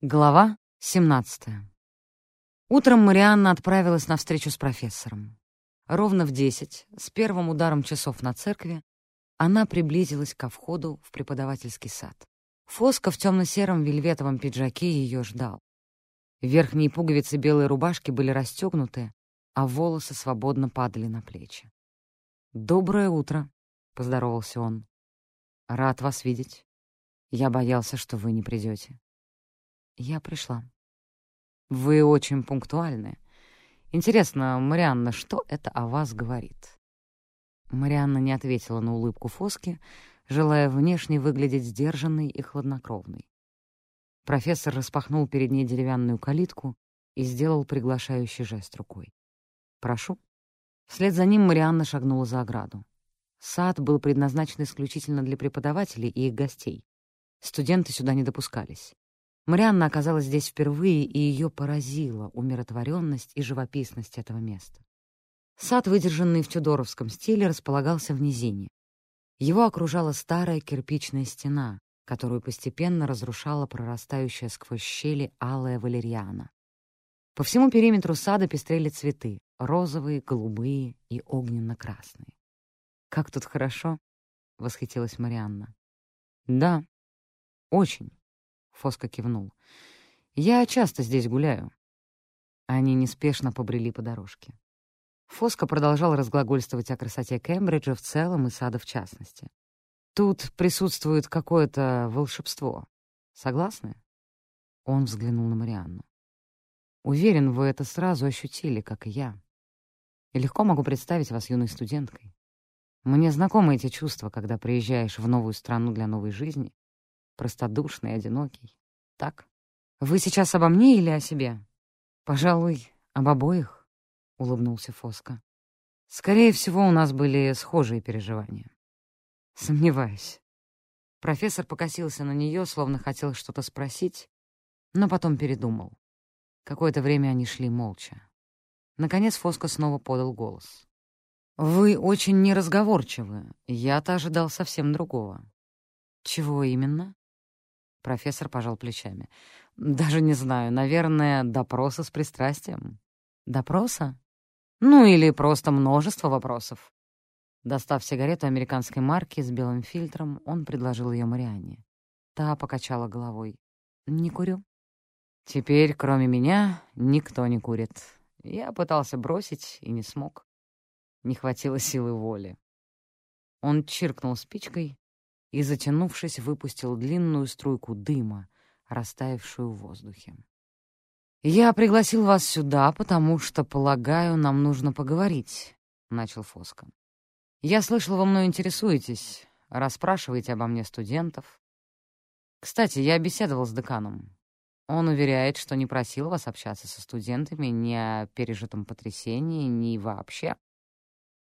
Глава 17. Утром Марианна отправилась на встречу с профессором. Ровно в десять, с первым ударом часов на церкви, она приблизилась ко входу в преподавательский сад. Фоска в темно-сером вельветовом пиджаке ее ждал. Верхние пуговицы белой рубашки были расстегнуты, а волосы свободно падали на плечи. «Доброе утро», — поздоровался он. «Рад вас видеть. Я боялся, что вы не придете. Я пришла. Вы очень пунктуальны. Интересно, Марианна, что это о вас говорит? Марианна не ответила на улыбку Фоски, желая внешне выглядеть сдержанной и хладнокровной. Профессор распахнул перед ней деревянную калитку и сделал приглашающий жест рукой. «Прошу». Вслед за ним Марианна шагнула за ограду. Сад был предназначен исключительно для преподавателей и их гостей. Студенты сюда не допускались. Марианна оказалась здесь впервые, и ее поразила умиротворенность и живописность этого места. Сад, выдержанный в тюдоровском стиле, располагался в низине. Его окружала старая кирпичная стена, которую постепенно разрушала прорастающая сквозь щели алая валерьяна. По всему периметру сада пестрели цветы — розовые, голубые и огненно-красные. «Как тут хорошо!» — восхитилась Марианна. «Да, очень», Фоска кивнул. «Я часто здесь гуляю». Они неспешно побрели по дорожке. Фоска продолжал разглагольствовать о красоте Кембриджа в целом и сада в частности. «Тут присутствует какое-то волшебство. Согласны?» Он взглянул на Марианну. «Уверен, вы это сразу ощутили, как и я. И легко могу представить вас юной студенткой. Мне знакомы эти чувства, когда приезжаешь в новую страну для новой жизни простодушный, одинокий. Так? Вы сейчас обо мне или о себе? Пожалуй, об обоих, — улыбнулся Фоска. Скорее всего, у нас были схожие переживания. Сомневаюсь. Профессор покосился на нее, словно хотел что-то спросить, но потом передумал. Какое-то время они шли молча. Наконец Фоско снова подал голос. «Вы очень неразговорчивы. Я-то ожидал совсем другого». «Чего именно?» Профессор пожал плечами. «Даже не знаю. Наверное, допроса с пристрастием». «Допроса? Ну, или просто множество вопросов». Достав сигарету американской марки с белым фильтром, он предложил ее Марианне. Та покачала головой. «Не курю». «Теперь, кроме меня, никто не курит. Я пытался бросить и не смог. Не хватило силы воли». Он чиркнул спичкой, и, затянувшись, выпустил длинную струйку дыма, растаявшую в воздухе. «Я пригласил вас сюда, потому что, полагаю, нам нужно поговорить», — начал Фоска. «Я слышал, вы мной интересуетесь, расспрашиваете обо мне студентов. Кстати, я беседовал с деканом. Он уверяет, что не просил вас общаться со студентами ни о пережитом потрясении, ни вообще.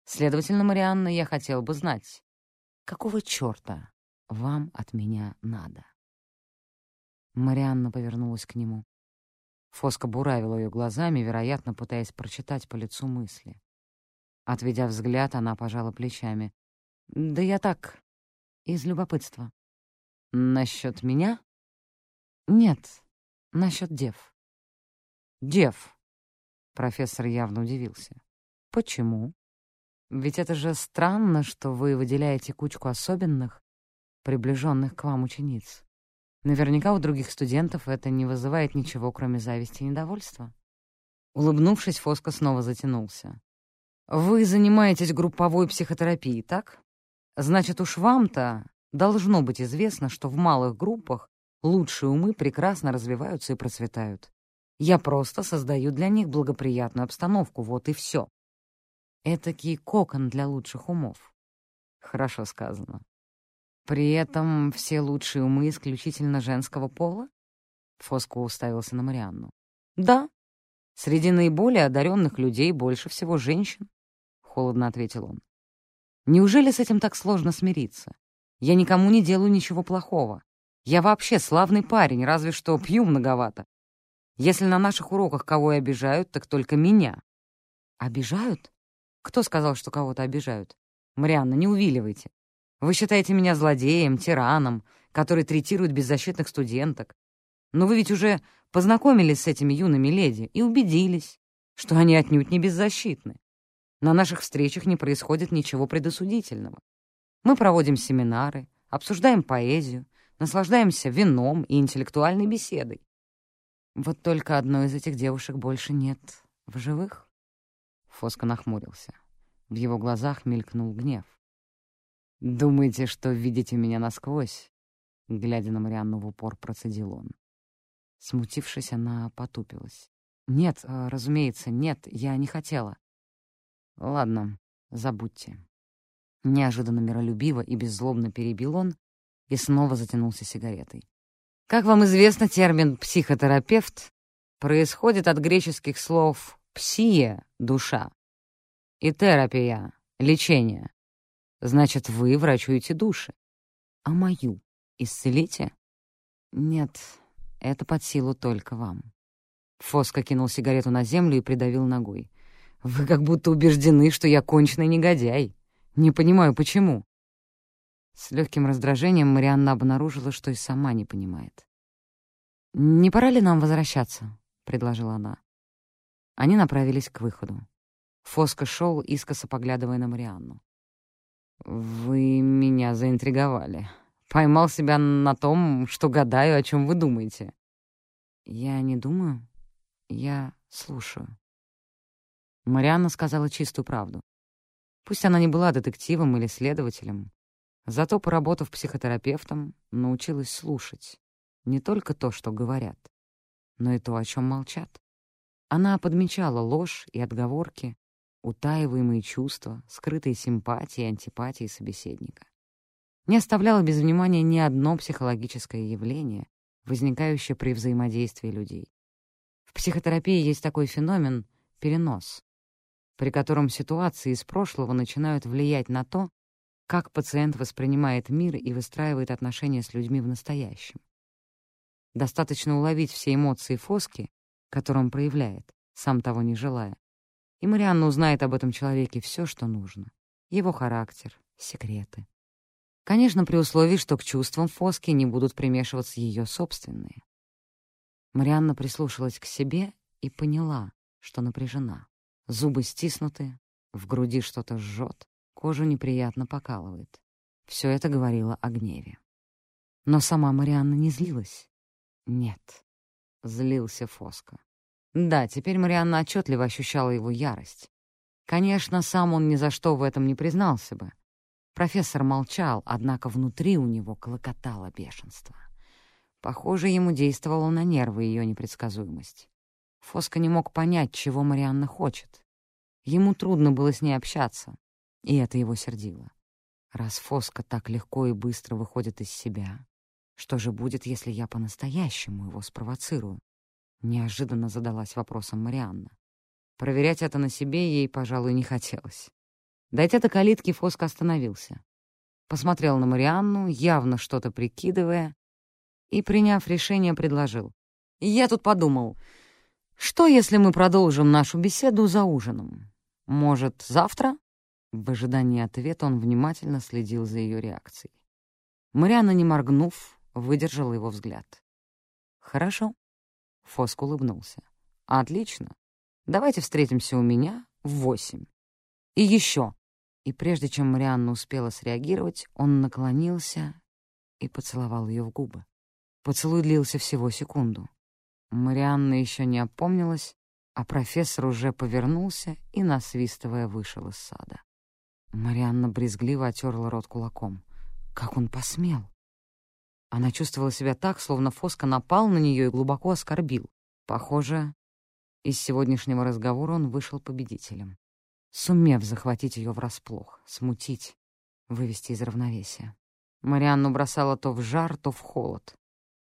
Следовательно, Марианна, я хотел бы знать, Какого чёрта вам от меня надо?» Марианна повернулась к нему. Фоска буравила ее глазами, вероятно, пытаясь прочитать по лицу мысли. Отведя взгляд, она пожала плечами. «Да я так, из любопытства». «Насчет меня?» «Нет, насчет дев». «Дев?» Профессор явно удивился. «Почему?» Ведь это же странно, что вы выделяете кучку особенных, приближенных к вам учениц. Наверняка у других студентов это не вызывает ничего, кроме зависти и недовольства. Улыбнувшись, Фоско снова затянулся. «Вы занимаетесь групповой психотерапией, так? Значит, уж вам-то должно быть известно, что в малых группах лучшие умы прекрасно развиваются и процветают. Я просто создаю для них благоприятную обстановку, вот и все. Этакий кокон для лучших умов. Хорошо сказано. При этом все лучшие умы исключительно женского пола? Фоско уставился на Марианну. Да. Среди наиболее одаренных людей больше всего женщин, холодно ответил он. Неужели с этим так сложно смириться? Я никому не делаю ничего плохого. Я вообще славный парень, разве что пью многовато. Если на наших уроках кого и обижают, так только меня. Обижают? Кто сказал, что кого-то обижают? Марианна, не увиливайте. Вы считаете меня злодеем, тираном, который третирует беззащитных студенток. Но вы ведь уже познакомились с этими юными леди и убедились, что они отнюдь не беззащитны. На наших встречах не происходит ничего предосудительного. Мы проводим семинары, обсуждаем поэзию, наслаждаемся вином и интеллектуальной беседой. Вот только одной из этих девушек больше нет в живых. Фоско нахмурился. В его глазах мелькнул гнев. «Думаете, что видите меня насквозь?» Глядя на Марианну в упор, процедил он. Смутившись, она потупилась. «Нет, э, разумеется, нет, я не хотела». «Ладно, забудьте». Неожиданно миролюбиво и беззлобно перебил он и снова затянулся сигаретой. Как вам известно, термин «психотерапевт» происходит от греческих слов «псия» — душа и «терапия» — лечение. Значит, вы врачуете души. А мою исцелите? Нет, это под силу только вам. Фоско кинул сигарету на землю и придавил ногой. Вы как будто убеждены, что я конченый негодяй. Не понимаю, почему. С легким раздражением Марианна обнаружила, что и сама не понимает. «Не пора ли нам возвращаться?» — предложила она. Они направились к выходу. Фоско шел, искоса поглядывая на Марианну. «Вы меня заинтриговали. Поймал себя на том, что гадаю, о чем вы думаете». «Я не думаю. Я слушаю». Марианна сказала чистую правду. Пусть она не была детективом или следователем, зато, поработав психотерапевтом, научилась слушать не только то, что говорят, но и то, о чем молчат. Она подмечала ложь и отговорки, утаиваемые чувства, скрытые симпатии и антипатии собеседника. Не оставляла без внимания ни одно психологическое явление, возникающее при взаимодействии людей. В психотерапии есть такой феномен — перенос, при котором ситуации из прошлого начинают влиять на то, как пациент воспринимает мир и выстраивает отношения с людьми в настоящем. Достаточно уловить все эмоции Фоски, которые он проявляет, сам того не желая, и Марианна узнает об этом человеке все, что нужно. Его характер, секреты. Конечно, при условии, что к чувствам Фоски не будут примешиваться ее собственные. Марианна прислушалась к себе и поняла, что напряжена. Зубы стиснуты, в груди что-то жжет, кожу неприятно покалывает. Все это говорило о гневе. Но сама Марианна не злилась. Нет, злился Фоска. Да, теперь Марианна отчетливо ощущала его ярость. Конечно, сам он ни за что в этом не признался бы. Профессор молчал, однако внутри у него клокотало бешенство. Похоже, ему действовала на нервы ее непредсказуемость. Фоска не мог понять, чего Марианна хочет. Ему трудно было с ней общаться, и это его сердило. Раз Фоска так легко и быстро выходит из себя, что же будет, если я по-настоящему его спровоцирую? Неожиданно задалась вопросом Марианна. Проверять это на себе ей, пожалуй, не хотелось. Дойдя до калитки, Фоск остановился. Посмотрел на Марианну, явно что-то прикидывая, и, приняв решение, предложил. «Я тут подумал, что, если мы продолжим нашу беседу за ужином? Может, завтра?» В ожидании ответа он внимательно следил за ее реакцией. Марианна, не моргнув, выдержала его взгляд. «Хорошо», Фоск улыбнулся. «Отлично. Давайте встретимся у меня в восемь. И еще». И прежде чем Марианна успела среагировать, он наклонился и поцеловал ее в губы. Поцелуй длился всего секунду. Марианна еще не опомнилась, а профессор уже повернулся и, насвистывая, вышел из сада. Марианна брезгливо отерла рот кулаком. Как он посмел? Она чувствовала себя так, словно Фоска напал на нее и глубоко оскорбил. Похоже, из сегодняшнего разговора он вышел победителем, сумев захватить ее врасплох, смутить, вывести из равновесия. Марианну бросала то в жар, то в холод.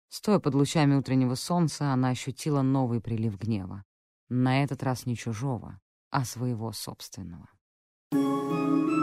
Стоя под лучами утреннего солнца, она ощутила новый прилив гнева. На этот раз не чужого, а своего собственного. Thank you.